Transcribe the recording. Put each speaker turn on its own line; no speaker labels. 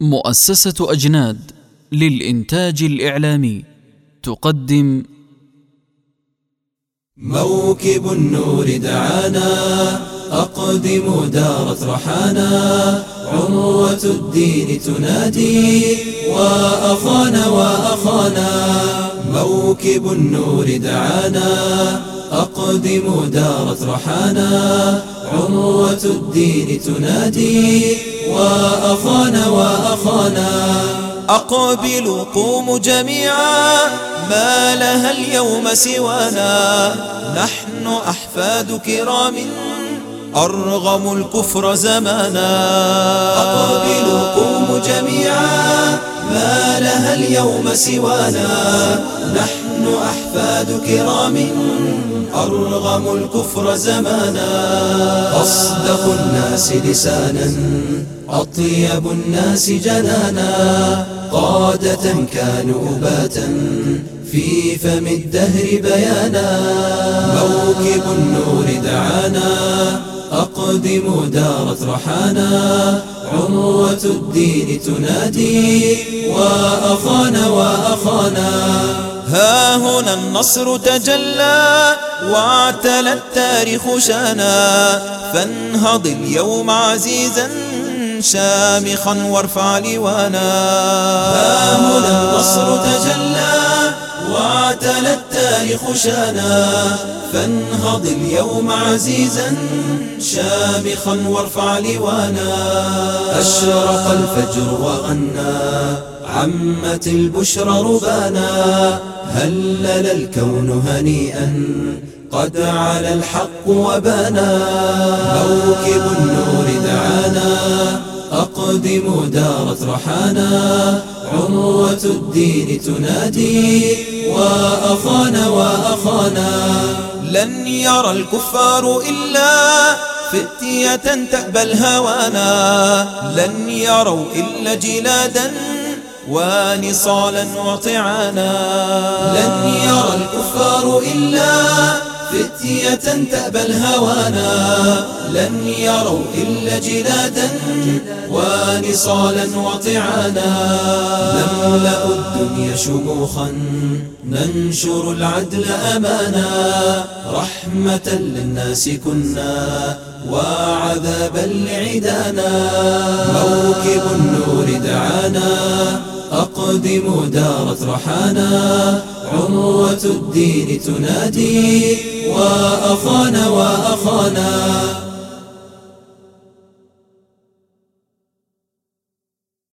مؤسسة أجناد للإنتاج الإعلامي تقدم
موكب النور دعانا أقدم دارت رحانا عروة الدين تنادي وأخانا وأخانا. موكب النور دعانا أقدم دارت رحانا عروة الدين تنادي وأخانا وأخانا. أقبلوا قوموا جميعا ما لها اليوم سوانا. نحن أحفاد كرام أرغموا الكفر زمانا. أقبلوا قوموا جميعا ما لها اليوم سوانا. نحن أحفاد كرام أرغموا الكفر زمانا. أصدق الناس لسانا أطيب الناس جنانا. قادة كانوا أباتا في فم الدهر بيانا. موكب النور دعانا أقدم دارت رحانا. عروة الدين تنادي وأخانا وأخانا. ها هنا النصر تجلى واعتلى التاريخ شانا. فانهض اليوم عزيزا شامخا وارفع لوانا. ها هنا النصر تجلى واعتلى التاريخ شانا فانهض اليوم عزيزا شامخا وارفع لوانا. أشرق الفجر وغنى عمت البشرى ربانا. هلل الكون هنيئا قد على الحق وبانا. موكب النور دعانا أقدم دارت رحانا. عروة الدين تنادي وأخانا وأخانا. لن يرى الكفار إلا فتية تأبى الهوانا. لن يروا إلا جلادا ونصالا وطعانا. لن يرى الكفار إلا فتية تأبى الهوانا لن يروا إلا جلادا ونصالا وطعانا. نملأ الدنيا شموخا ننشر العدل أمانا. رحمة للناس كنا وعذابا لعدانا. موكب النور دعانا أقدم دارت رحانا الدين تنادي وأخانا وأخانا.